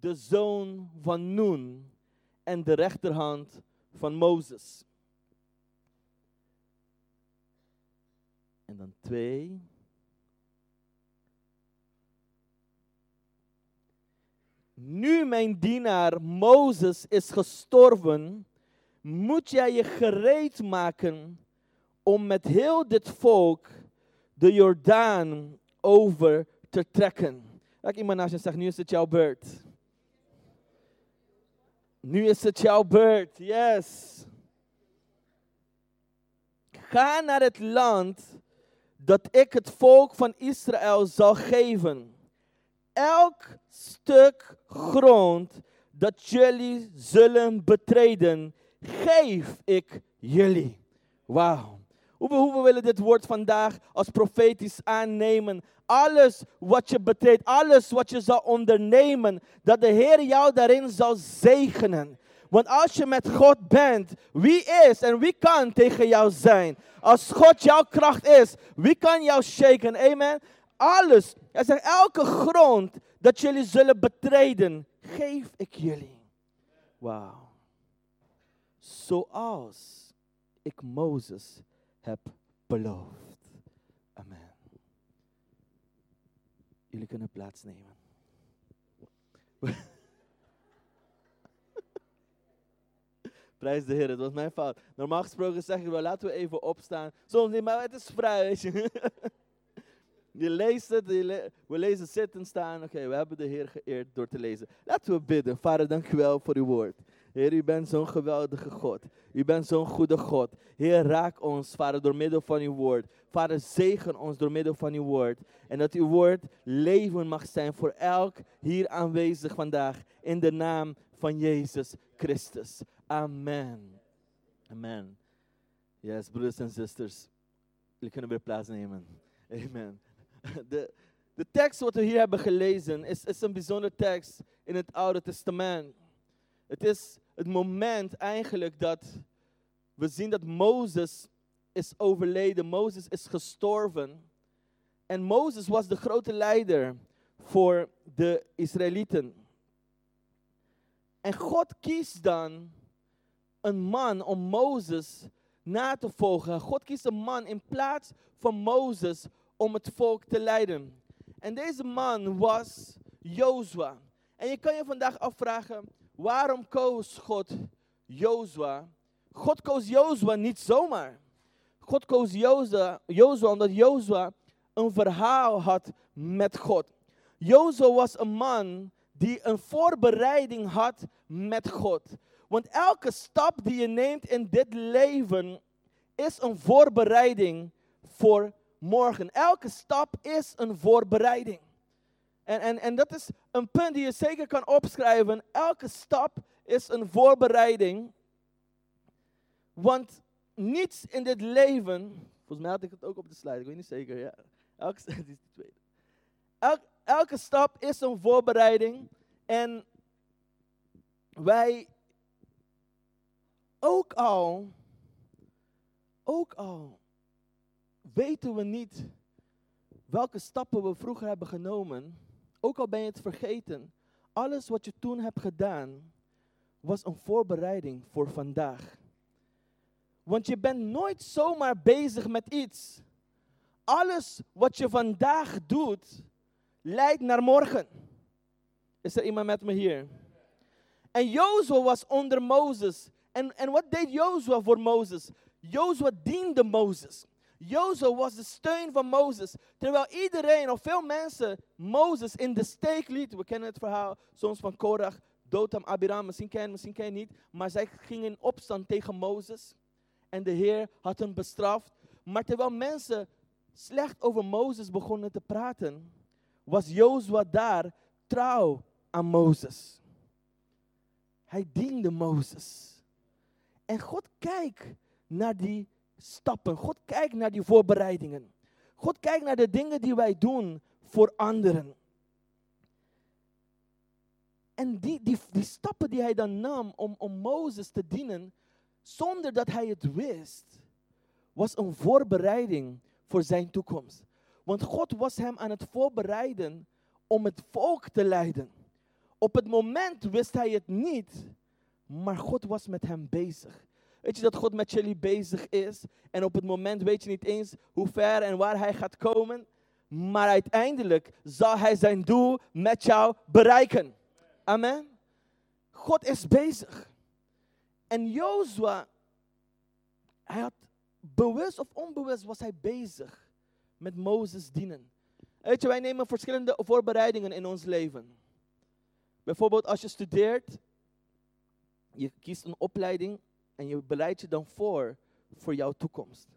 de zoon van Nun en de rechterhand van Mozes. En dan twee. Nu mijn dienaar Mozes is gestorven, moet jij je gereed maken om met heel dit volk de Jordaan over te trekken. Laat iemand naast je zeggen, nu is het jouw beurt. Nu is het jouw beurt, yes. Ga naar het land dat ik het volk van Israël zal geven. Elk stuk grond dat jullie zullen betreden, geef ik jullie. Wauw. Hoe we willen dit woord vandaag als profetisch aannemen. Alles wat je betreedt, alles wat je zal ondernemen, dat de Heer jou daarin zal zegenen. Want als je met God bent, wie is en wie kan tegen jou zijn? Als God jouw kracht is, wie kan jou shaken? Amen. Alles, hij zegt, elke grond dat jullie zullen betreden, geef ik jullie. Wauw. Zoals ik Mozes heb beloofd. Amen. Jullie kunnen plaatsnemen. Prijs de Heer, het was mijn fout. Normaal gesproken zeg ik wel, laten we even opstaan. Soms niet, maar het is vrij, weet je. Je leest het, we lezen zitten staan. Oké, we hebben de Heer geëerd door te lezen. Laten we bidden. Vader, dank wel voor uw woord. Heer, u bent zo'n geweldige God. U bent zo'n goede God. Heer, raak ons, Vader, door middel van uw woord. Vader, zegen ons door middel van uw woord. En dat uw woord leven mag zijn voor elk hier aanwezig vandaag. In de naam van Jezus Christus. Amen. Amen. Yes, broeders en zusters. Jullie kunnen weer plaatsnemen. Amen. De, de tekst wat we hier hebben gelezen is, is een bijzondere tekst in het Oude Testament. Het is het moment eigenlijk dat we zien dat Mozes is overleden. Mozes is gestorven. En Mozes was de grote leider voor de Israëlieten. En God kiest dan een man om Mozes na te volgen. God kiest een man in plaats van Mozes om het volk te leiden. En deze man was Jozua. En je kan je vandaag afvragen, waarom koos God Jozua? God koos Jozua niet zomaar. God koos Jozua omdat Jozua een verhaal had met God. Jozua was een man die een voorbereiding had met God. Want elke stap die je neemt in dit leven is een voorbereiding voor morgen. Elke stap is een voorbereiding. En, en, en dat is een punt die je zeker kan opschrijven. Elke stap is een voorbereiding. Want niets in dit leven. Volgens mij had ik het ook op de slide, ik weet niet zeker. Ja. Elke, elke stap is een voorbereiding. En wij ook al, ook al weten we niet welke stappen we vroeger hebben genomen, ook al ben je het vergeten, alles wat je toen hebt gedaan was een voorbereiding voor vandaag. Want je bent nooit zomaar bezig met iets. Alles wat je vandaag doet, leidt naar morgen. Is er iemand met me hier? En Jozua was onder Mozes. En, en wat deed Jozua voor Mozes? Jozua diende Mozes. Jozua was de steun van Mozes. Terwijl iedereen, of veel mensen, Mozes in de steek liet. We kennen het verhaal soms van Korach, Dotam, Abiram. Misschien ken misschien ken je niet. Maar zij gingen in opstand tegen Mozes. En de Heer had hem bestraft. Maar terwijl mensen slecht over Mozes begonnen te praten, was Jozua daar trouw aan Mozes. Hij diende Mozes. En God kijkt naar die stappen. God kijkt naar die voorbereidingen. God kijkt naar de dingen die wij doen voor anderen. En die, die, die stappen die hij dan nam om, om Mozes te dienen, zonder dat hij het wist, was een voorbereiding voor zijn toekomst. Want God was hem aan het voorbereiden om het volk te leiden. Op het moment wist hij het niet, maar God was met hem bezig. Weet je dat God met jullie bezig is? En op het moment weet je niet eens hoe ver en waar hij gaat komen. Maar uiteindelijk zal hij zijn doel met jou bereiken. Amen. God is bezig. En Jozua, hij had bewust of onbewust was hij bezig met Mozes dienen. Weet je, wij nemen verschillende voorbereidingen in ons leven. Bijvoorbeeld als je studeert, je kiest een opleiding en je bereidt je dan voor voor jouw toekomst.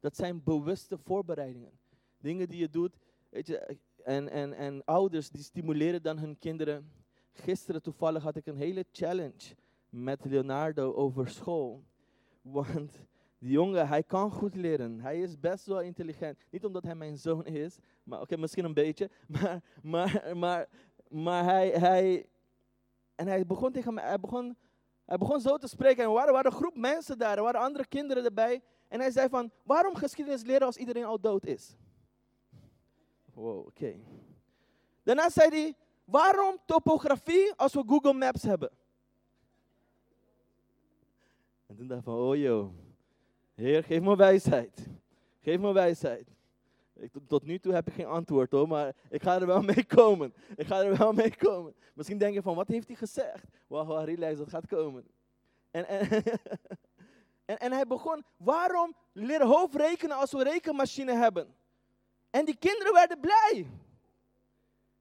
Dat zijn bewuste voorbereidingen. Dingen die je doet. Weet je, en, en, en ouders die stimuleren dan hun kinderen. Gisteren toevallig had ik een hele challenge met Leonardo over school. Want die jongen, hij kan goed leren. Hij is best wel intelligent. Niet omdat hij mijn zoon is, maar oké, misschien een beetje. Maar, maar, maar, maar hij, hij, en hij begon tegen mij, hij begon, hij begon zo te spreken. En er waren, waren een groep mensen daar, er waren andere kinderen erbij. En hij zei van, waarom geschiedenis leren als iedereen al dood is? Wow, oké. Daarna zei hij, waarom topografie als we Google Maps hebben? En toen dacht ik van, oh joh, Heer, geef me wijsheid. Geef me wijsheid. Ik, tot nu toe heb ik geen antwoord hoor, maar ik ga er wel mee komen. Ik ga er wel mee komen. Misschien denk je van, wat heeft hij gezegd? Wauw, relax, dat gaat komen. En, en, en, hij begon, waarom leren hoofdrekenen als we rekenmachine hebben? En die kinderen werden blij.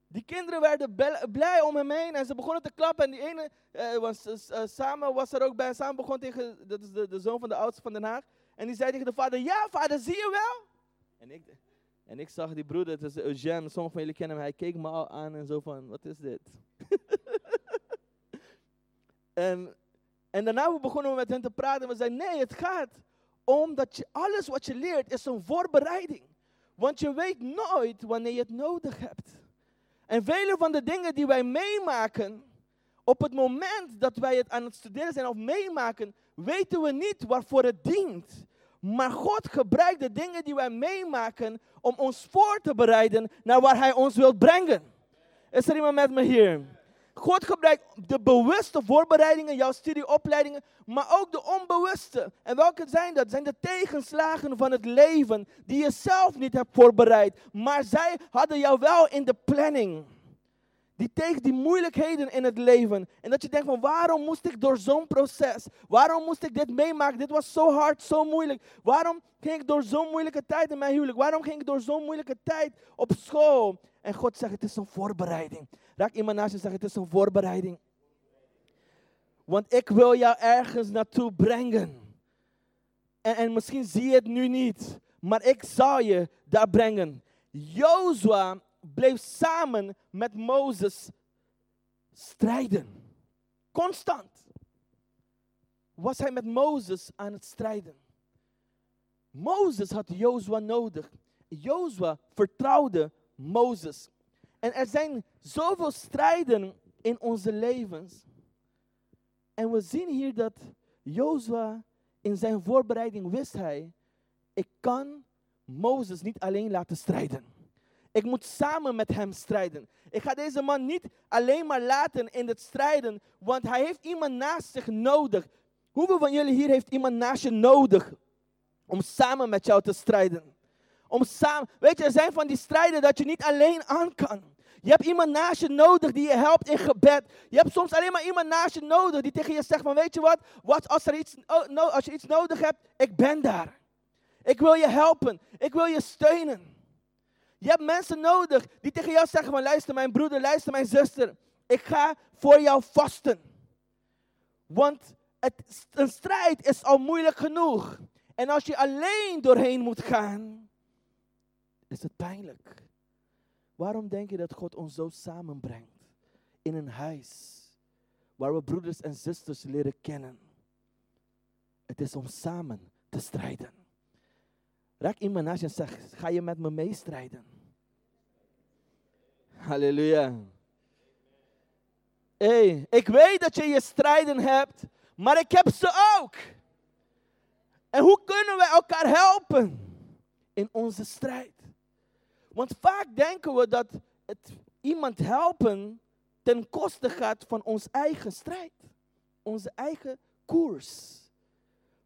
Die kinderen werden blij om hem heen en ze begonnen te klappen. En die ene, uh, was, uh, samen was er ook bij. Samen begon tegen, dat is de, de zoon van de oudste van Den Haag. En die zei tegen de vader, ja vader, zie je wel? En ik, en ik zag die broeder, het is Eugène, sommigen van jullie kennen hem. Hij keek me al aan en zo van, wat is dit? en, en daarna begonnen we met hen te praten. En we zeiden, nee, het gaat om dat je, alles wat je leert is een voorbereiding. Want je weet nooit wanneer je het nodig hebt. En vele van de dingen die wij meemaken, op het moment dat wij het aan het studeren zijn of meemaken, weten we niet waarvoor het dient. Maar God gebruikt de dingen die wij meemaken om ons voor te bereiden naar waar Hij ons wil brengen. Is er iemand met me hier? God gebruikt de bewuste voorbereidingen, jouw studieopleidingen, maar ook de onbewuste. En welke zijn dat? Zijn de tegenslagen van het leven die je zelf niet hebt voorbereid, maar zij hadden jou wel in de planning. Die tegen die moeilijkheden in het leven. En dat je denkt van waarom moest ik door zo'n proces? Waarom moest ik dit meemaken? Dit was zo hard, zo moeilijk. Waarom ging ik door zo'n moeilijke tijd in mijn huwelijk? Waarom ging ik door zo'n moeilijke tijd op school? En God zegt het is een voorbereiding. Raak iemand naast je en zeg het is een voorbereiding. Want ik wil jou ergens naartoe brengen. En, en misschien zie je het nu niet. Maar ik zal je daar brengen. Jozua bleef samen met Mozes strijden. Constant was hij met Mozes aan het strijden. Mozes had Jozua nodig. Jozua vertrouwde Mozes. En er zijn zoveel strijden in onze levens. En we zien hier dat Jozua in zijn voorbereiding wist hij, ik kan Mozes niet alleen laten strijden. Ik moet samen met hem strijden. Ik ga deze man niet alleen maar laten in het strijden, want hij heeft iemand naast zich nodig. Hoeveel van jullie hier heeft iemand naast je nodig om samen met jou te strijden? Om samen, weet je, er zijn van die strijden dat je niet alleen aan kan. Je hebt iemand naast je nodig die je helpt in gebed. Je hebt soms alleen maar iemand naast je nodig die tegen je zegt van weet je wat, wat als, er iets, oh, als je iets nodig hebt, ik ben daar. Ik wil je helpen. Ik wil je steunen. Je hebt mensen nodig die tegen jou zeggen van luister mijn broeder, luister mijn zuster. Ik ga voor jou vasten. Want het, een strijd is al moeilijk genoeg. En als je alleen doorheen moet gaan, is het pijnlijk. Waarom denk je dat God ons zo samenbrengt? In een huis waar we broeders en zusters leren kennen. Het is om samen te strijden. Raak iemand naast je en zeg, ga je met me meestrijden? Halleluja. hey, ik weet dat je je strijden hebt, maar ik heb ze ook. En hoe kunnen we elkaar helpen in onze strijd? Want vaak denken we dat het iemand helpen ten koste gaat van ons eigen strijd. Onze eigen koers.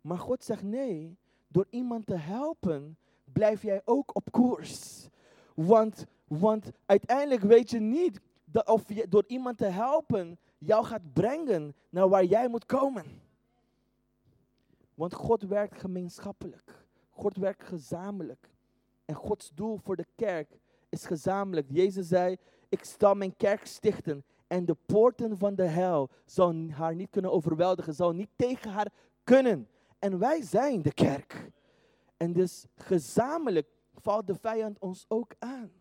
Maar God zegt nee, door iemand te helpen, blijf jij ook op koers. Want, want uiteindelijk weet je niet dat of je door iemand te helpen jou gaat brengen naar waar jij moet komen. Want God werkt gemeenschappelijk. God werkt gezamenlijk. En Gods doel voor de kerk is gezamenlijk. Jezus zei, ik zal mijn kerk stichten en de poorten van de hel zal haar niet kunnen overweldigen, zal niet tegen haar kunnen. En wij zijn de kerk. En dus gezamenlijk valt de vijand ons ook aan.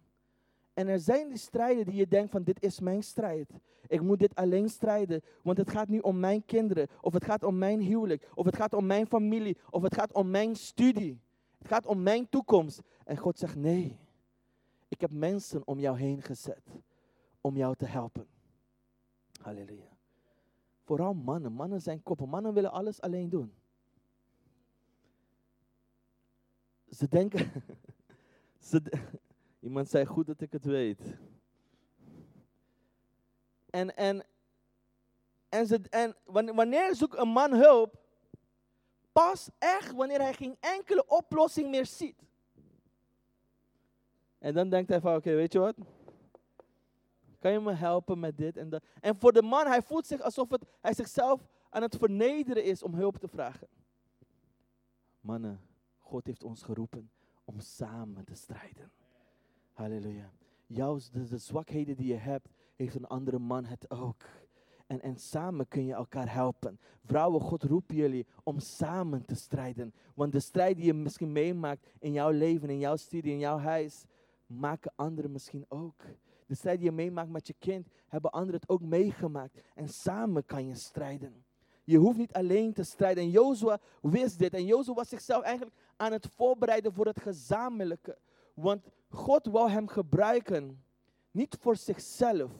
En er zijn die strijden die je denkt van dit is mijn strijd. Ik moet dit alleen strijden, want het gaat nu om mijn kinderen, of het gaat om mijn huwelijk, of het gaat om mijn familie, of het gaat om mijn studie. Het gaat om mijn toekomst. En God zegt nee, ik heb mensen om jou heen gezet om jou te helpen. Halleluja. Vooral mannen. Mannen zijn koppen. Mannen willen alles alleen doen. Ze denken. ze, iemand zei goed dat ik het weet. En, en, en, ze, en wanneer zoekt een man hulp, pas echt wanneer hij geen enkele oplossing meer ziet. En dan denkt hij van, oké, weet je wat? Kan je me helpen met dit en dat? En voor de man, hij voelt zich alsof het, hij zichzelf aan het vernederen is om hulp te vragen. Mannen, God heeft ons geroepen om samen te strijden. Halleluja. Jouw, de, de zwakheden die je hebt, heeft een andere man het ook. En, en samen kun je elkaar helpen. Vrouwen, God roept jullie om samen te strijden. Want de strijd die je misschien meemaakt in jouw leven, in jouw studie, in jouw huis, maken anderen misschien ook. De strijd die je meemaakt met je kind, hebben anderen het ook meegemaakt. En samen kan je strijden. Je hoeft niet alleen te strijden. En Jozua wist dit. En Jozua was zichzelf eigenlijk aan het voorbereiden voor het gezamenlijke. Want God wou hem gebruiken. Niet voor zichzelf,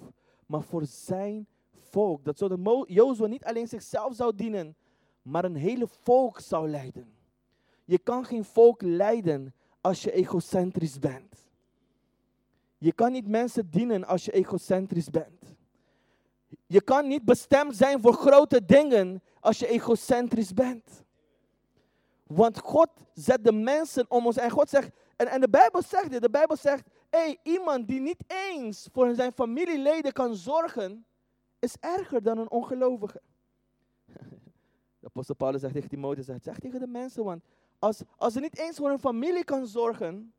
maar voor zijn volk. Dat zodat Jozua niet alleen zichzelf zou dienen, maar een hele volk zou leiden. Je kan geen volk leiden als je egocentrisch bent. Je kan niet mensen dienen als je egocentrisch bent. Je kan niet bestemd zijn voor grote dingen als je egocentrisch bent. Want God zet de mensen om ons. En God zegt, en, en de Bijbel zegt dit, de Bijbel zegt, hey, iemand die niet eens voor zijn familieleden kan zorgen, is erger dan een ongelovige. De apostel Paulus zegt tegen Timotheus, zegt, zeg tegen de mensen, want als, als ze niet eens voor hun familie kan zorgen,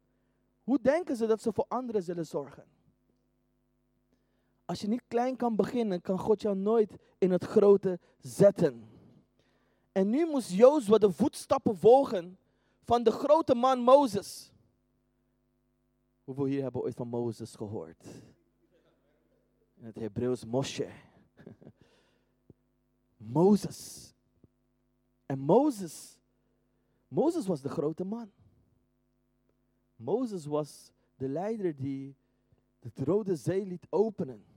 hoe denken ze dat ze voor anderen zullen zorgen? Als je niet klein kan beginnen, kan God jou nooit in het grote zetten. En nu moest Jozua de voetstappen volgen van de grote man Mozes. Hoeveel hier hebben ooit van Mozes gehoord? In het Hebreeuws Moshe. Mozes. En Mozes, Mozes was de grote man. Mozes was de leider die het Rode Zee liet openen.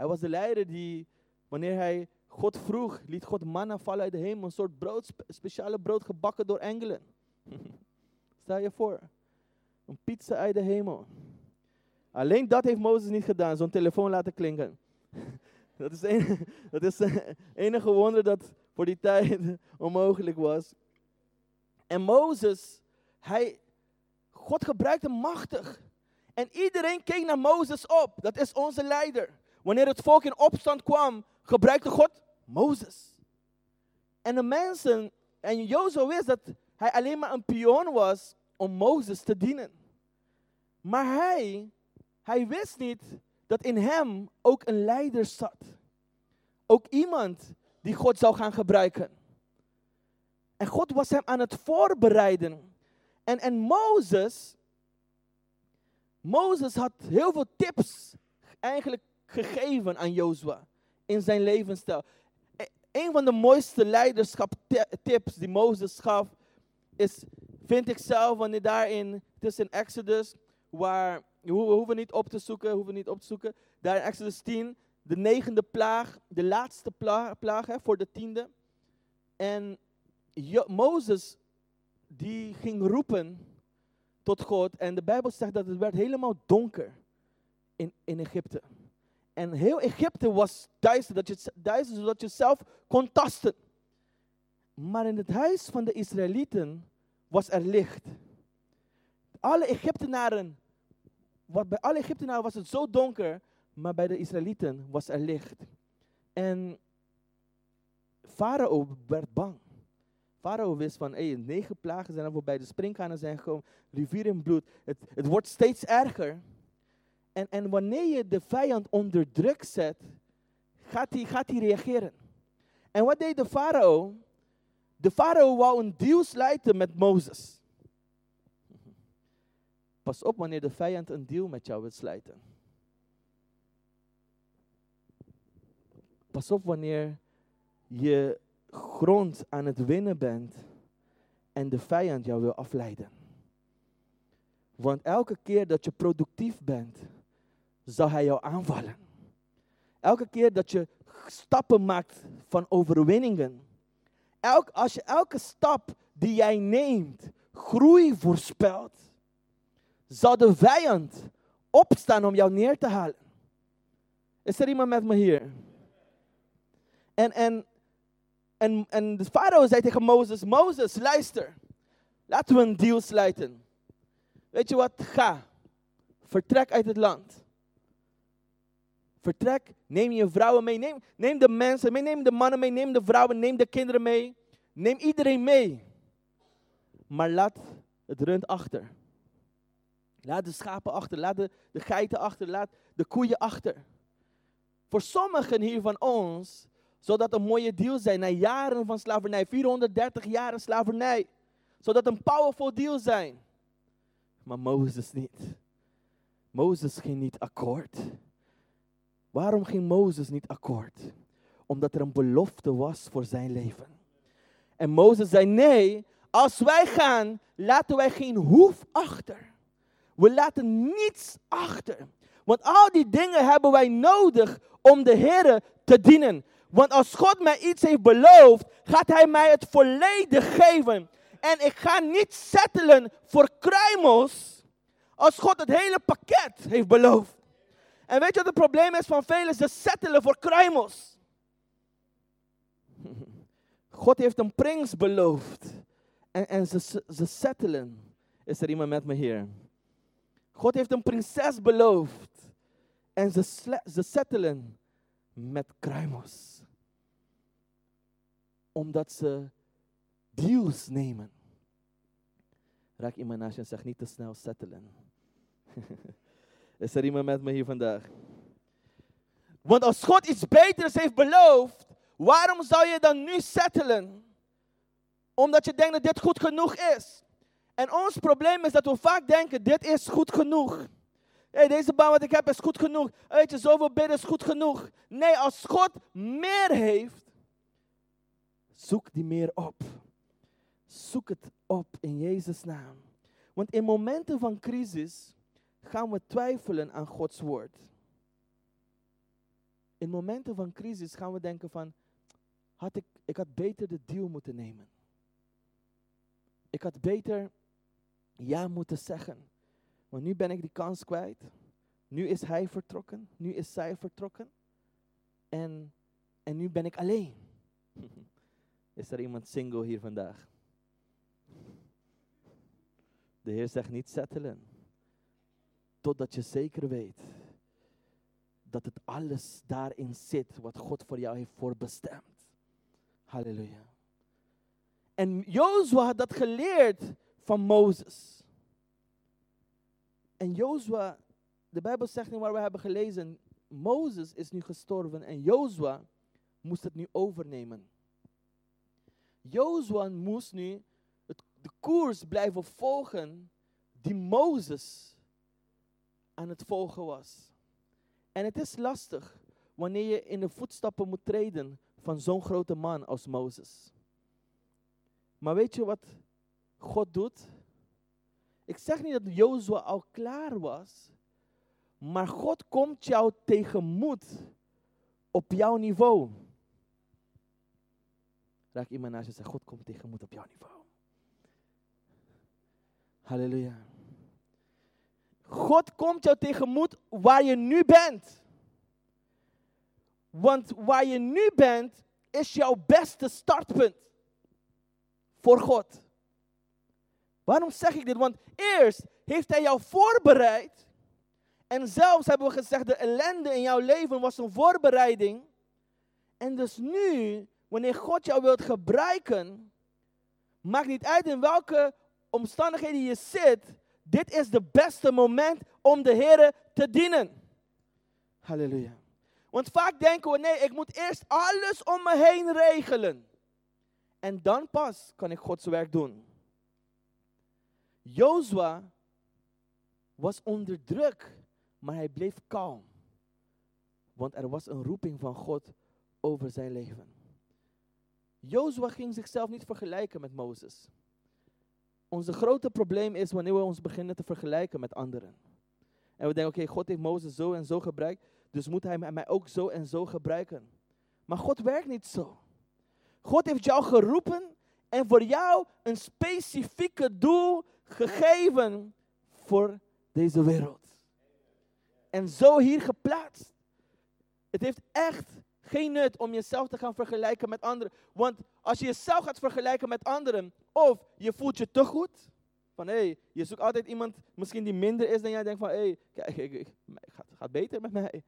Hij was de leider die, wanneer hij God vroeg, liet God manna vallen uit de hemel. Een soort brood, speciale brood gebakken door engelen. Stel je voor. Een pizza uit de hemel. Alleen dat heeft Mozes niet gedaan, zo'n telefoon laten klinken. dat is, een, dat is het enige wonder dat voor die tijd onmogelijk was. En Mozes, hij, God gebruikte machtig. En iedereen keek naar Mozes op. Dat is onze leider. Wanneer het volk in opstand kwam, gebruikte God Mozes. En de mensen, en Jozef wist dat hij alleen maar een pion was om Mozes te dienen. Maar hij, hij wist niet dat in hem ook een leider zat. Ook iemand die God zou gaan gebruiken. En God was hem aan het voorbereiden en, en Mozes, Mozes had heel veel tips eigenlijk gegeven aan Jozua in zijn levensstijl. E, een van de mooiste leiderschap-tips die Mozes gaf, is, vind ik zelf, wanneer daarin, het is in Exodus, waar, we hoeven niet op te zoeken, hoeven niet op te zoeken, daar in Exodus 10, de negende plaag, de laatste plaag, hè, voor de tiende. En Mozes die ging roepen tot God. En de Bijbel zegt dat het werd helemaal donker in, in Egypte. En heel Egypte was duister, dat je, duister zodat je zelf kon tasten. Maar in het huis van de Israëlieten was er licht. Alle Egyptenaren, wat bij alle Egyptenaren was het zo donker, maar bij de Israëlieten was er licht. En Farao werd bang. Farao wist van, hey, negen plagen zijn er voorbij, de springkanen zijn gekomen, rivier in bloed. Het, het wordt steeds erger. En, en wanneer je de vijand onder druk zet, gaat hij gaat reageren. En wat deed de farao? De farao wou een deal sluiten met Mozes. Pas op wanneer de vijand een deal met jou wil sluiten. Pas op wanneer je grond aan het winnen bent en de vijand jou wil afleiden. Want elke keer dat je productief bent, zal hij jou aanvallen. Elke keer dat je stappen maakt van overwinningen, elk, als je elke stap die jij neemt groei voorspelt, zal de vijand opstaan om jou neer te halen. Is er iemand met me hier? En, en, en, en de farao zei tegen Mozes, Mozes, luister, laten we een deal sluiten. Weet je wat, ga, vertrek uit het land. Vertrek, neem je vrouwen mee, neem, de mensen mee, neem de mannen mee, neem de vrouwen, neem de kinderen mee. Neem iedereen mee. Maar laat het rund achter. Laat de schapen achter, laat de, geiten achter, laat de koeien achter. Voor sommigen hier van ons zou dat een mooie deal zijn na jaren van slavernij, 430 jaren slavernij. Zou dat een powerful deal zijn. Maar Mozes niet. Mozes ging niet akkoord. Waarom ging Mozes niet akkoord? Omdat er een belofte was voor zijn leven. En Mozes zei: Nee, als wij gaan, laten wij geen hoef achter. We laten niets achter. Want al die dingen hebben wij nodig om de Heer te dienen. Want als God mij iets heeft beloofd, gaat Hij mij het volledig geven. En ik ga niet settelen voor kruimels als God het hele pakket heeft beloofd. En weet je wat het probleem is van velen? Ze settelen voor kruimels. God heeft een prins beloofd. En, en ze, ze settelen. Is er iemand met me hier? God heeft een prinses beloofd. En ze, ze settelen met kruimels. Omdat ze deals nemen. Raak iemand naast je en zeg niet te snel settelen. Is er iemand met me hier vandaag? Want als God iets beters heeft beloofd, waarom zou je dan nu settelen? Omdat je denkt dat dit goed genoeg is. En ons probleem is dat we vaak denken, dit is goed genoeg. Hey, deze baan wat ik heb is goed genoeg. Weet je, zoveel bidden is goed genoeg. Nee, als God meer heeft, zoek die meer op. Zoek het op in Jezus' naam. Want in momenten van crisis gaan we twijfelen aan Gods woord. In momenten van crisis gaan we denken van, had ik, ik had beter de deal moeten nemen. Ik had beter ja moeten zeggen. Want nu ben ik die kans kwijt. Nu is hij vertrokken. Nu is zij vertrokken. En, en nu ben ik alleen. Is er iemand single hier vandaag? De Heer zegt niet settelen. Totdat je zeker weet dat het alles daarin zit wat God voor jou heeft voorbestemd. Halleluja. En Jozua had dat geleerd van Mozes. En Jozua, de Bijbel zegt nu waar we hebben gelezen, Mozes is nu gestorven en Jozua moest het nu overnemen. Jozua moest nu de koers blijven volgen die Mozes aan het volgen was. En het is lastig wanneer je in de voetstappen moet treden van zo'n grote man als Mozes. Maar weet je wat God doet? Ik zeg niet dat Jozua al klaar was, maar God komt jou tegemoet op jouw niveau. Raak iemand naast je en zeg, God komt tegemoet op jouw niveau. Halleluja. God komt jou tegemoet waar je nu bent. Want waar je nu bent, is jouw beste startpunt voor God. Waarom zeg ik dit? Want eerst heeft Hij jou voorbereid. En zelfs hebben we gezegd, de ellende in jouw leven was een voorbereiding. En dus nu, wanneer God jou wilt gebruiken, maakt niet uit in welke omstandigheden je zit, dit is de beste moment om de Heer te dienen. Halleluja. Want vaak denken we, nee, ik moet eerst alles om me heen regelen. En dan pas kan ik Gods werk doen. Jozua was onder druk, maar hij bleef kalm. Want er was een roeping van God over zijn leven. Jozua ging zichzelf niet vergelijken met Mozes. Onze grote probleem is wanneer we ons beginnen te vergelijken met anderen. En we denken, oké, God heeft Mozes zo en zo gebruikt, dus moet hij mij ook zo en zo gebruiken. Maar God werkt niet zo. God heeft jou geroepen en voor jou een specifieke doel gegeven voor deze wereld. En zo hier geplaatst. Het heeft echt geen nut om jezelf te gaan vergelijken met anderen. Want als je jezelf gaat vergelijken met anderen, of je voelt je te goed, van hé, hey, je zoekt altijd iemand misschien die minder is dan jij, denkt van hé, hey, kijk, ik, gaat, gaat beter met mij.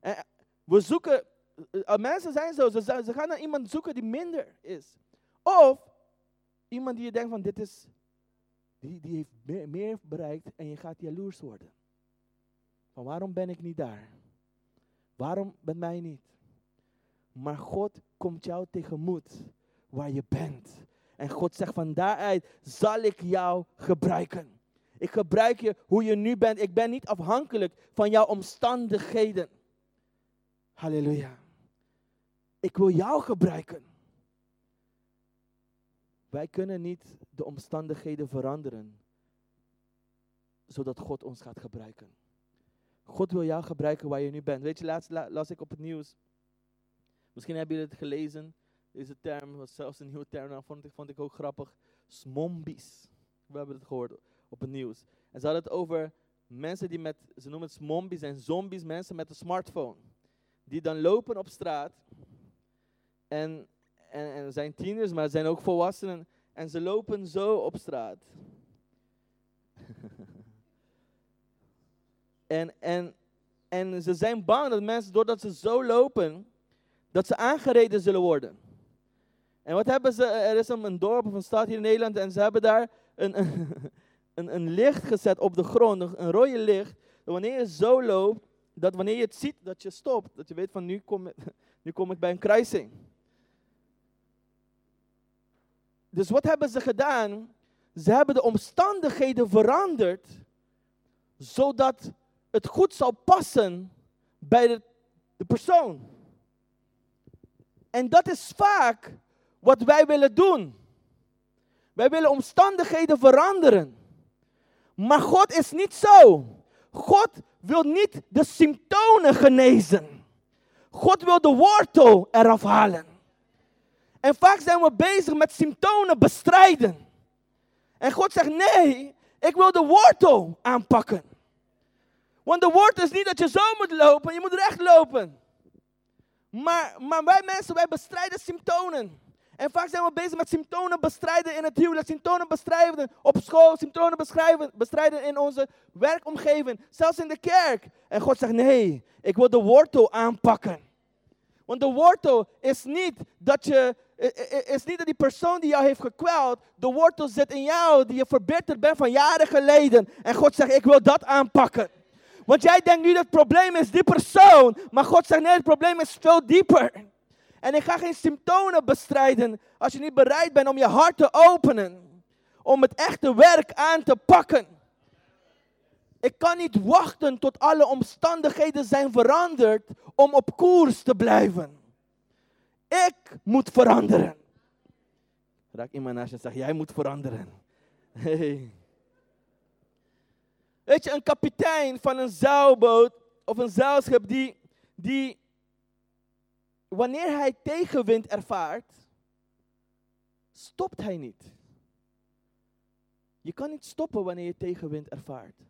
En we zoeken, uh, mensen zijn zo, ze, ze gaan naar iemand zoeken die minder is. Of iemand die je denkt van dit is, die, die heeft meer, meer bereikt en je gaat jaloers worden. Van waarom ben ik niet daar? Waarom met mij niet? Maar God komt jou tegemoet waar je bent. En God zegt van daaruit zal ik jou gebruiken. Ik gebruik je hoe je nu bent. Ik ben niet afhankelijk van jouw omstandigheden. Halleluja. Ik wil jou gebruiken. Wij kunnen niet de omstandigheden veranderen, zodat God ons gaat gebruiken. God wil jou gebruiken waar je nu bent. Weet je, laatst las ik op het nieuws. Misschien hebben jullie het gelezen. Deze term was zelfs een nieuwe term. Dat vond ik, vond ik ook grappig. Smombies. We hebben het gehoord op het nieuws. En ze hadden het over mensen die met, ze noemen het smombies en zombies, mensen met een smartphone. Die dan lopen op straat. En, en, en zijn tieners, maar zijn ook volwassenen. En ze lopen zo op straat. en, en, en ze zijn bang dat mensen, doordat ze zo lopen, dat ze aangereden zullen worden. En wat hebben ze? Er is een, dorp of een stad hier in Nederland en ze hebben daar een, een, een, licht gezet op de grond, een rode licht. Dat wanneer je zo loopt, dat wanneer je het ziet, dat je stopt. Dat je weet van nu kom, nu kom ik bij een kruising. Dus wat hebben ze gedaan? Ze hebben de omstandigheden veranderd, zodat het goed zou passen bij de, de persoon. En dat is vaak wat wij willen doen. Wij willen omstandigheden veranderen. Maar God is niet zo. God wil niet de symptomen genezen. God wil de wortel eraf halen. En vaak zijn we bezig met symptomen bestrijden. En God zegt: nee, ik wil de wortel aanpakken. Want de wortel is niet dat je zo moet lopen, je moet recht lopen. Maar, maar wij mensen, wij bestrijden symptomen. En vaak zijn we bezig met symptomen bestrijden in het huwelijk, symptomen bestrijden op school, symptomen bestrijden, in onze werkomgeving, zelfs in de kerk. En God zegt, nee, ik wil de wortel aanpakken. Want de wortel is niet dat je, is niet dat die persoon die jou heeft gekweld, de wortel zit in jou, die je verbitterd bent van jaren geleden. En God zegt, ik wil dat aanpakken. Want jij denkt nu dat het probleem is die persoon. Maar God zegt nee, het probleem is veel dieper. En ik ga geen symptomen bestrijden als je niet bereid bent om je hart te openen. Om het echte werk aan te pakken. Ik kan niet wachten tot alle omstandigheden zijn veranderd om op koers te blijven. Ik moet veranderen. Raak iemand naast je en zeg, jij moet veranderen. Hey. Weet je, een kapitein van een zeilboot of een zeilschip die, die wanneer hij tegenwind ervaart, stopt hij niet. Je kan niet stoppen wanneer je tegenwind ervaart.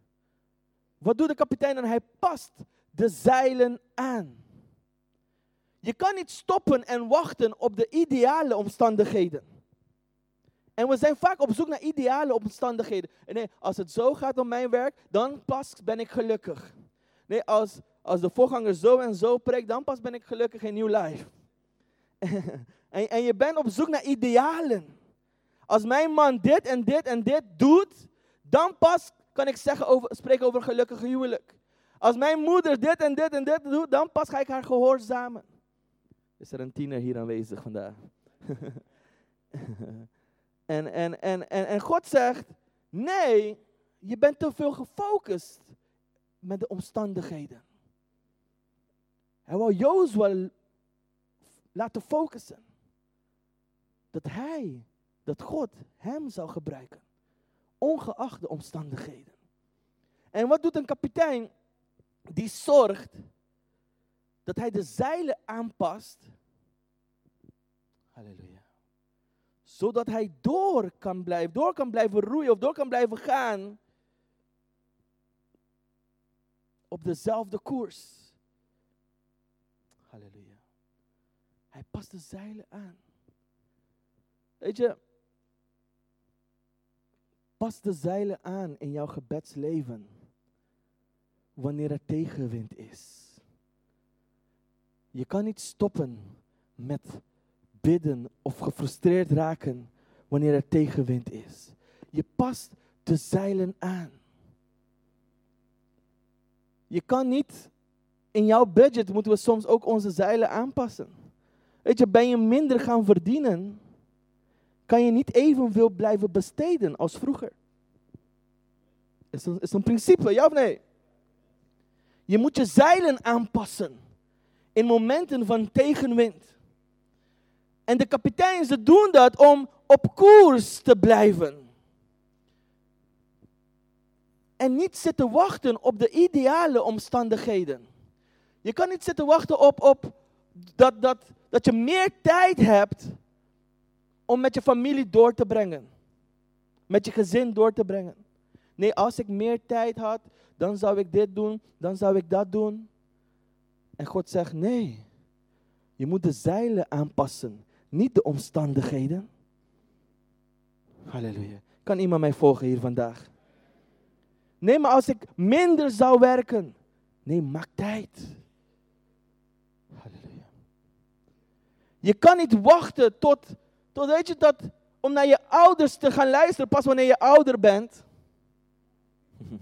Wat doet de kapitein dan? Hij past de zeilen aan. Je kan niet stoppen en wachten op de ideale omstandigheden. En we zijn vaak op zoek naar ideale omstandigheden. En nee, als het zo gaat om mijn werk, dan pas ben ik gelukkig. Nee, als, als de voorganger zo en zo preekt, dan pas ben ik gelukkig in nieuw life. en, en je bent op zoek naar idealen. Als mijn man dit en dit en dit doet, dan pas kan ik zeggen over, spreken over een gelukkige huwelijk. Als mijn moeder dit en dit en dit doet, dan pas ga ik haar gehoorzamen. Is er een tiener hier aanwezig vandaag? en, en, en, en, en God zegt, nee, je bent te veel gefocust met de omstandigheden. Hij wil Jozua laten focussen. Dat hij, dat God hem zou gebruiken. Ongeacht de omstandigheden. En wat doet een kapitein? Die zorgt dat hij de zeilen aanpast. Halleluja. Zodat hij door kan blijven, door kan blijven roeien of door kan blijven gaan op dezelfde koers. Halleluja. Hij past de zeilen aan. Weet je, pas de zeilen aan in jouw gebedsleven wanneer er tegenwind is. Je kan niet stoppen met bidden of gefrustreerd raken wanneer er tegenwind is. Je past de zeilen aan. Je kan niet, in jouw budget moeten we soms ook onze zeilen aanpassen. Weet je, ben je minder gaan verdienen, kan je niet evenveel blijven besteden als vroeger. Is een, is een principe, ja of nee? Je moet je zeilen aanpassen in momenten van tegenwind. En de kapiteins doen dat om op koers te blijven. En niet zitten wachten op de ideale omstandigheden. Je kan niet zitten wachten op, op dat, dat, dat je meer tijd hebt om met je familie door te brengen. Met je gezin door te brengen. Nee, als ik meer tijd had, dan zou ik dit doen, dan zou ik dat doen. En God zegt, nee, je moet de zeilen aanpassen, niet de omstandigheden. Halleluja. Kan iemand mij volgen hier vandaag? Nee, maar als ik minder zou werken. Nee, maak tijd. Halleluja. Je kan niet wachten tot, tot weet je dat, om naar je ouders te gaan luisteren pas wanneer je ouder bent.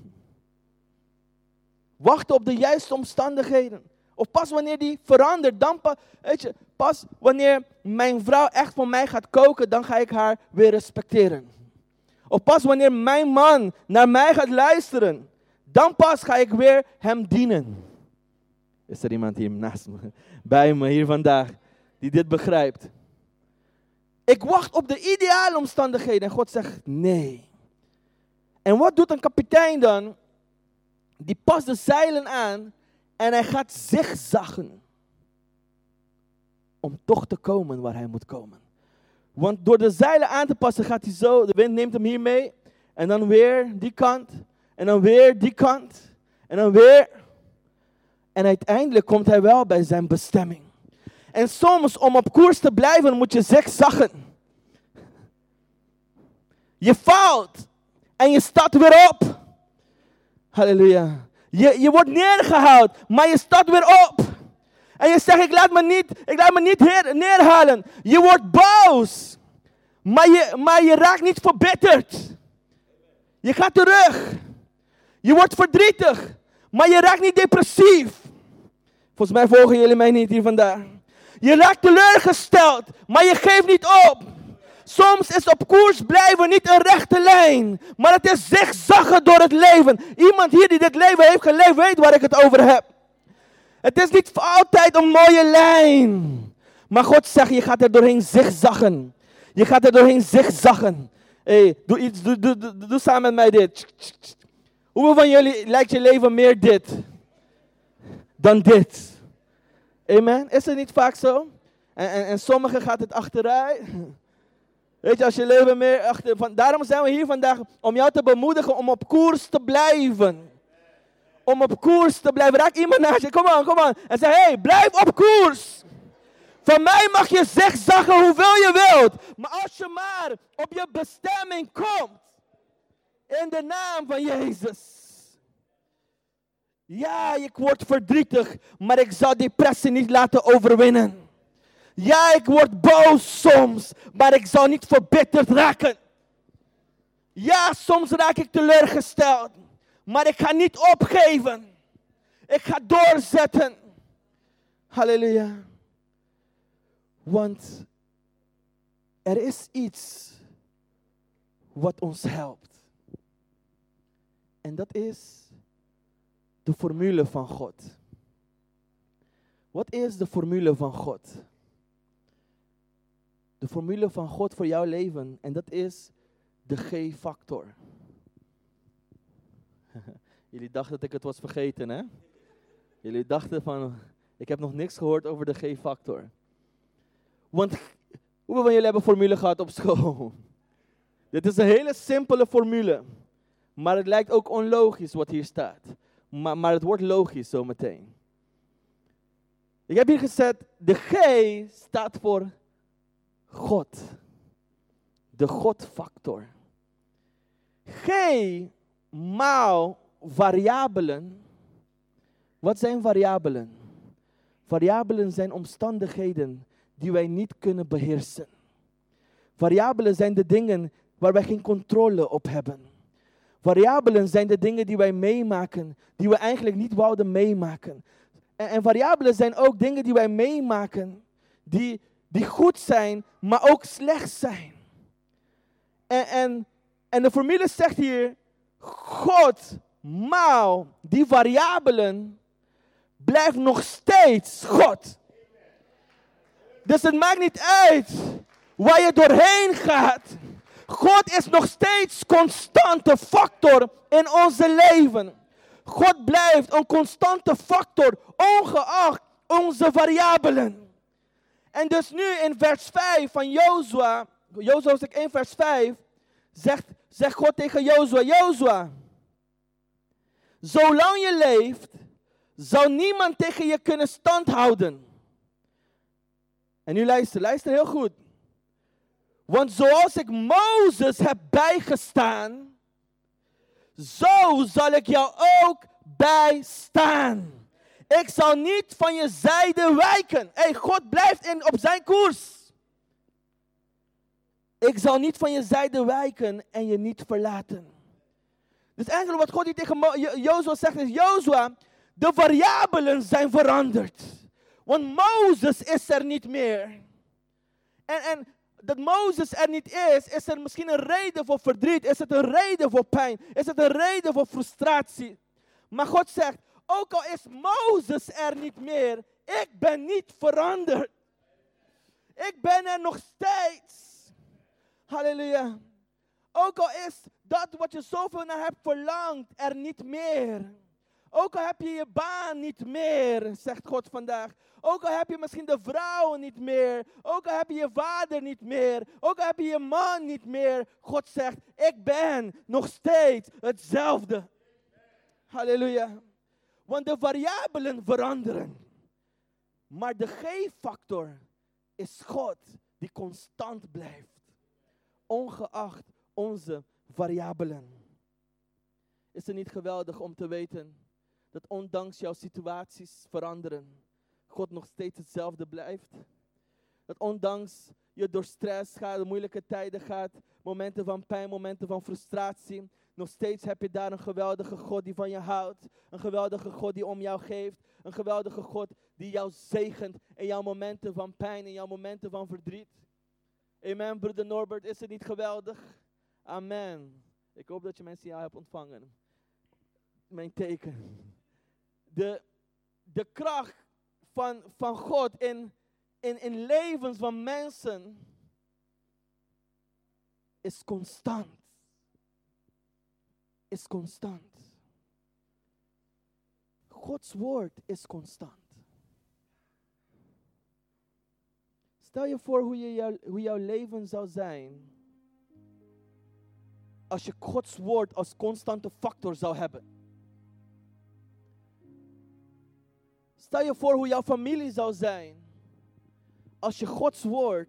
Wachten op de juiste omstandigheden. Of pas wanneer die verandert, dan weet je, pas wanneer mijn vrouw echt voor mij gaat koken, dan ga ik haar weer respecteren. Of pas wanneer mijn man naar mij gaat luisteren, dan pas ga ik weer hem dienen. Is er iemand hier naast me, bij me hier vandaag, die dit begrijpt? Ik wacht op de ideale omstandigheden en God zegt nee. En wat doet een kapitein dan? Die past de zeilen aan en hij gaat zigzaggen. Om toch te komen waar hij moet komen. Want door de zeilen aan te passen gaat hij zo, de wind neemt hem hier mee. En dan weer die kant. En dan weer die kant. En dan weer. En uiteindelijk komt hij wel bij zijn bestemming. En soms om op koers te blijven moet je zigzaggen. Je faalt. En je staat weer op. Halleluja. Je, je wordt neergehaald, maar je staat weer op. En je zegt, ik laat me niet, ik laat me niet neerhalen. Je wordt boos, maar je, maar je raakt niet verbitterd. Je gaat terug. Je wordt verdrietig, maar je raakt niet depressief. Volgens mij volgen jullie mij niet hier vandaag. Je raakt teleurgesteld, maar je geeft niet op. Soms is op koers blijven niet een rechte lijn, maar het is zigzaggen door het leven. Iemand hier die dit leven heeft geleefd weet waar ik het over heb. Het is niet altijd een mooie lijn. Maar God zegt, je gaat er doorheen zigzaggen. Je gaat er doorheen zigzaggen. hey, doe iets, doe, doe, doe, doe samen met mij dit. Hoeveel van jullie lijkt je leven meer dit dan dit? Amen? Is het niet vaak zo? En, en, en sommigen gaat het achteruit. Weet je, als je leven meer achter. Van, daarom zijn we hier vandaag om jou te bemoedigen om op koers te blijven. Om op koers te blijven. Raak iemand naast je, kom aan, kom aan. En zeg, hey, blijf op koers. Van mij mag je zigzaggen hoeveel je wilt. Maar als je maar op je bestemming komt. In de naam van Jezus. Ja, ik word verdrietig, maar ik zal depressie niet laten overwinnen. Ja, ik word boos soms, maar ik zal niet verbitterd raken. Ja, soms raak ik teleurgesteld, maar ik ga niet opgeven. Ik ga doorzetten. Halleluja. Want er is iets wat ons helpt. En dat is de formule van God. Wat is de formule van God? De formule van God voor jouw leven. En dat is de G-factor. Jullie dachten dat ik het was vergeten, hè? Jullie dachten van, ik heb nog niks gehoord over de G-factor. Want hoeveel van jullie hebben formule gehad op school? Dit is een hele simpele formule. Maar het lijkt ook onlogisch wat hier staat. Maar, maar het wordt logisch zometeen. Ik heb hier gezet, de G staat voor God. De Godfactor. G maal variabelen. Wat zijn variabelen? Variabelen zijn omstandigheden die wij niet kunnen beheersen. Variabelen zijn de dingen waar wij geen controle op hebben. Variabelen zijn de dingen die wij meemaken, die we eigenlijk niet wouden meemaken. En, en variabelen zijn ook dingen die wij meemaken, die, die goed zijn, maar ook slecht zijn. En, en, en de formule zegt hier, God maal die variabelen blijft nog steeds God. Dus het maakt niet uit waar je doorheen gaat. God is nog steeds constante factor in onze leven. God blijft een constante factor, ongeacht onze variabelen. En dus nu in vers 5 van Jozua, Jozua 1 vers 5, zegt, zegt God tegen Jozua, Jozua, zolang je leeft, zal niemand tegen je kunnen standhouden. En nu luister, luister heel goed. Want zoals ik Mozes heb bijgestaan, zo zal ik jou ook bijstaan. Ik zal niet van je zijde wijken. Hey, God blijft in, op zijn koers. Ik zal niet van je zijde wijken en je niet verlaten. Dus eigenlijk wat God hier tegen Jozua zegt is, Jozua, de variabelen zijn veranderd. Want Mozes is er niet meer. En, en dat Mozes er niet is, is er misschien een reden voor verdriet. Is het een reden voor pijn? Is het een reden voor frustratie? Maar God zegt, ook al is Mozes er niet meer, ik ben niet veranderd. Ik ben er nog steeds. Halleluja. Ook al is dat wat je zoveel naar hebt verlangd er niet meer. Ook al heb je je baan niet meer, zegt God vandaag. Ook al heb je misschien de vrouw niet meer. Ook al heb je je vader niet meer. Ook al heb je je man niet meer. God zegt, ik ben nog steeds hetzelfde. Halleluja. Want de variabelen veranderen. Maar de G-factor is God die constant blijft. Ongeacht onze variabelen. Is het niet geweldig om te weten dat ondanks jouw situaties veranderen, God nog steeds hetzelfde blijft. Dat ondanks je door stress gaat, moeilijke tijden gaat, momenten van pijn, momenten van frustratie, nog steeds heb je daar een geweldige God die van je houdt. Een geweldige God die om jou geeft. Een geweldige God die jou zegent in jouw momenten van pijn, in jouw momenten van verdriet. Amen, broeder Norbert, is het niet geweldig? Amen. Ik hoop dat je mijn signaal hebt ontvangen. Mijn teken. De, de kracht van, van God in, in, in levens van mensen is constant. Is constant. Gods woord is constant. Stel je voor hoe, je jouw leven zou zijn als je Gods woord als constante factor zou hebben. Stel je voor hoe jouw familie zou zijn. als je Gods woord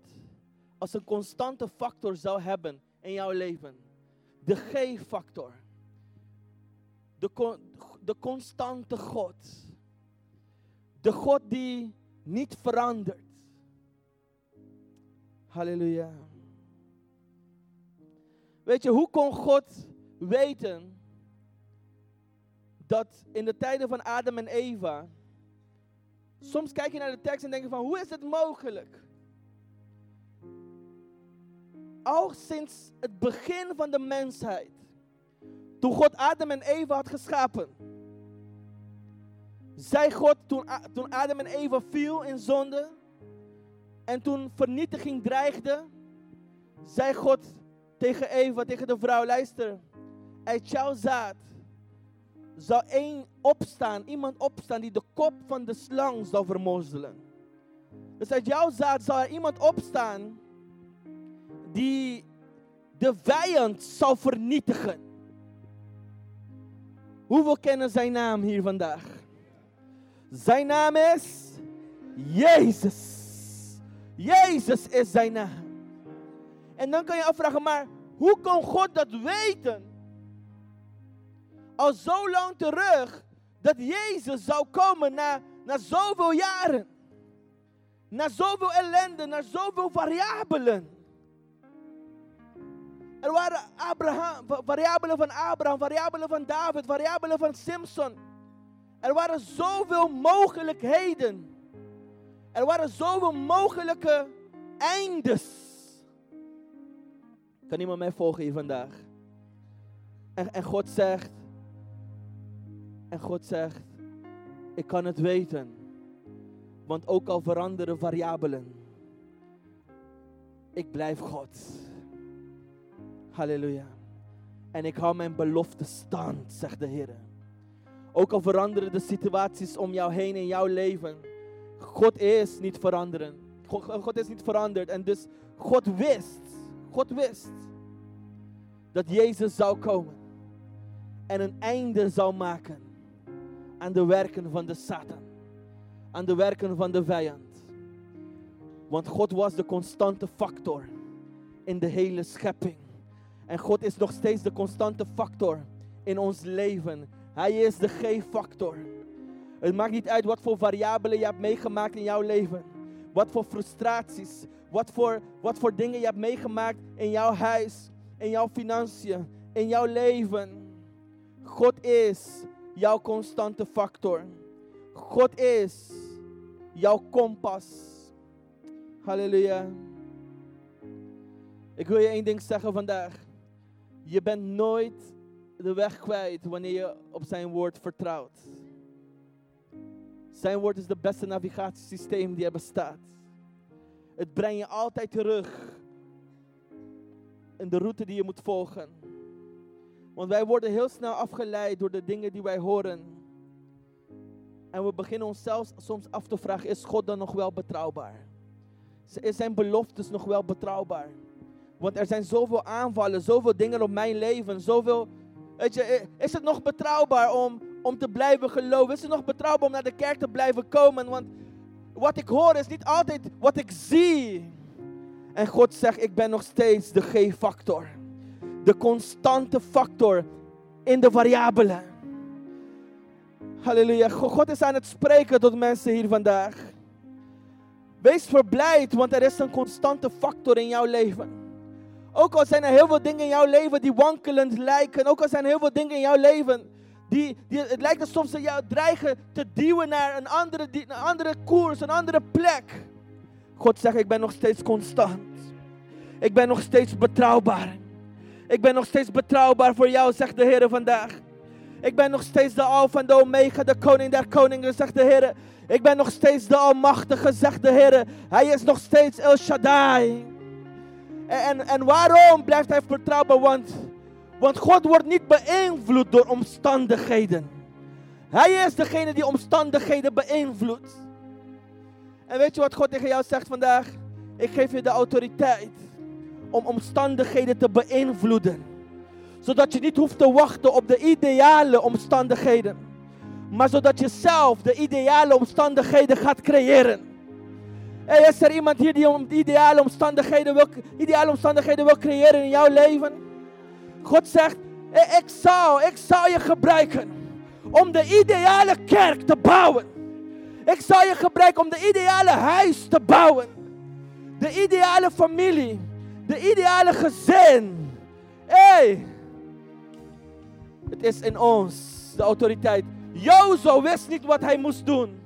als een constante factor zou hebben in jouw leven. De G-factor. De, de constante God. De God die niet verandert. Halleluja. Weet je, hoe kon God weten dat in de tijden van Adam en Eva, soms kijk je naar de tekst en denk je van, hoe is het mogelijk? Al sinds het begin van de mensheid, toen God Adam en Eva had geschapen, zei God, toen, toen Adam en Eva viel in zonde, en toen vernietiging dreigde, zei God tegen Eva, tegen de vrouw, luister, uit jouw zaad zal één opstaan, iemand opstaan die de kop van de slang zal vermorzelen. Dus uit jouw zaad zal er iemand opstaan die de vijand zal vernietigen. Hoeveel kennen zijn naam hier vandaag? Zijn naam is Jezus. Jezus is zijn naam. En dan kan je afvragen, maar hoe kon God dat weten? Al zo lang terug dat Jezus zou komen na, na zoveel jaren. Na zoveel ellende, na zoveel variabelen. Er waren Abraham, va- variabelen van Abraham, variabelen van David, variabelen van Simpson. Er waren zoveel mogelijkheden. Er waren zoveel mogelijke eindes. Kan iemand mij volgen hier vandaag? En, en God zegt, en God zegt, ik kan het weten. Want ook al veranderen variabelen, ik blijf God. Halleluja. En ik hou mijn belofte stand, zegt de Heer. Ook al veranderen de situaties om jou heen in jouw leven. God is niet veranderen. God, God is niet veranderd. En dus God wist, God wist dat Jezus zou komen. En een einde zou maken aan de werken van de Satan. Aan de werken van de vijand. Want God was de constante factor in de hele schepping. En God is nog steeds de constante factor in ons leven. Hij is de G-factor. Het maakt niet uit wat voor variabelen je hebt meegemaakt in jouw leven. Wat voor frustraties, wat voor, wat voor dingen je hebt meegemaakt in jouw huis, in jouw financiën, in jouw leven. God is jouw constante factor. God is jouw kompas. Halleluja. Ik wil je één ding zeggen vandaag. Je bent nooit de weg kwijt wanneer je op zijn woord vertrouwt. Zijn woord is het beste navigatiesysteem die er bestaat. Het brengt je altijd terug in de route die je moet volgen. Want wij worden heel snel afgeleid door de dingen die wij horen. En we beginnen onszelf soms af te vragen, is God dan nog wel betrouwbaar? Is zijn beloftes nog wel betrouwbaar? Want er zijn zoveel aanvallen, zoveel dingen op mijn leven, zoveel... Weet je, is het nog betrouwbaar om, om te blijven geloven? Is het nog betrouwbaar om naar de kerk te blijven komen? Want wat ik hoor is niet altijd wat ik zie. En God zegt, ik ben nog steeds de G-factor. De constante factor in de variabelen. Halleluja. God is aan het spreken tot mensen hier vandaag. Wees verblijd, want er is een constante factor in jouw leven. Ook al zijn er heel veel dingen in jouw leven die wankelend lijken. Ook al zijn er heel veel dingen in jouw leven die, die het lijkt soms dat jou dreigen te duwen naar een andere, een andere koers, een andere plek. God zegt, ik ben nog steeds constant. Ik ben nog steeds betrouwbaar. Ik ben nog steeds betrouwbaar voor jou, zegt de Heer vandaag. Ik ben nog steeds de Alpha en de Omega, de Koning der Koningen, zegt de Heer. Ik ben nog steeds de Almachtige, zegt de Heer. Hij is nog steeds El Shaddai. En, en, waarom blijft hij vertrouwbaar? Want, want God wordt niet beïnvloed door omstandigheden. Hij is degene die omstandigheden beïnvloedt. En weet je wat God tegen jou zegt vandaag? Ik geef je de autoriteit om omstandigheden te beïnvloeden. Zodat je niet hoeft te wachten op de ideale omstandigheden. Maar zodat je zelf de ideale omstandigheden gaat creëren. Hey, is er iemand hier die ideale omstandigheden wil, ideale omstandigheden wil creëren in jouw leven? God zegt, hey, ik, zou, ik zou je gebruiken om de ideale kerk te bouwen. Ik zal je gebruiken om de ideale huis te bouwen. De ideale familie. De ideale gezin. Hey, het is in ons, de autoriteit. Jozua wist niet wat hij moest doen.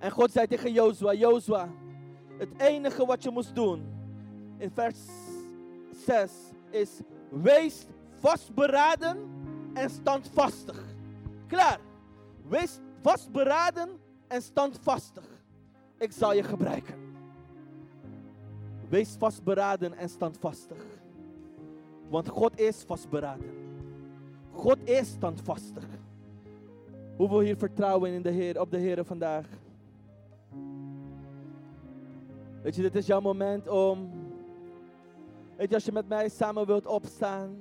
En God zei tegen Jozua, Jozua, het enige wat je moest doen in vers 6 is wees vastberaden en standvastig. Klaar. Wees vastberaden en standvastig. Ik zal je gebruiken. Wees vastberaden en standvastig. Want God is vastberaden. God is standvastig. Hoeveel hier vertrouwen in de Heer, op de Heer vandaag? Weet je, dit is jouw moment om. Weet je, als je met mij samen wilt opstaan.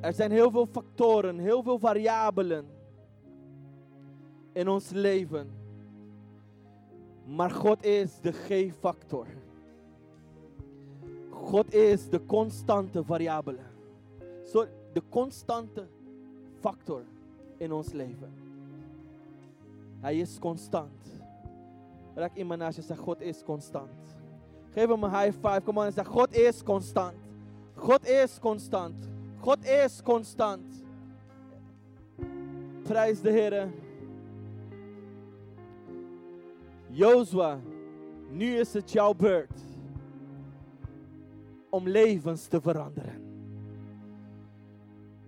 Er zijn heel veel factoren, heel veel variabelen in ons leven. Maar God is de G-factor. God is de constante variabele. Sorry, de constante factor in ons leven. Hij is constant. Raak iemand naast je zeg, God is constant. Geef hem een high five. Kom on en zeg, God is constant. God is constant. God is constant. Prijs de Heer. Jozua, nu is het jouw beurt om levens te veranderen.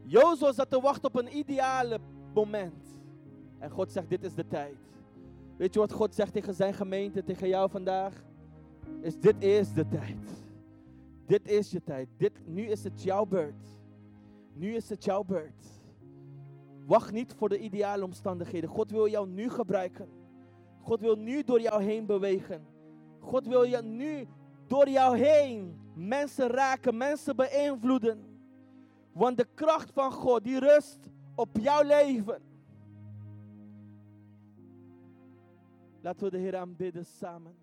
Jozua zat te wachten op een ideale moment. En God zegt, dit is de tijd. Weet je wat God zegt tegen zijn gemeente, tegen jou vandaag? Is dit is de tijd. Dit is je tijd. Dit, nu is het jouw beurt. Nu is het jouw beurt. Wacht niet voor de ideale omstandigheden. God wil jou nu gebruiken. God wil nu door jou heen bewegen. God wil je nu door jou heen mensen raken, mensen beïnvloeden. Want de kracht van God die rust op jouw leven. Laten we de Heer aanbidden samen.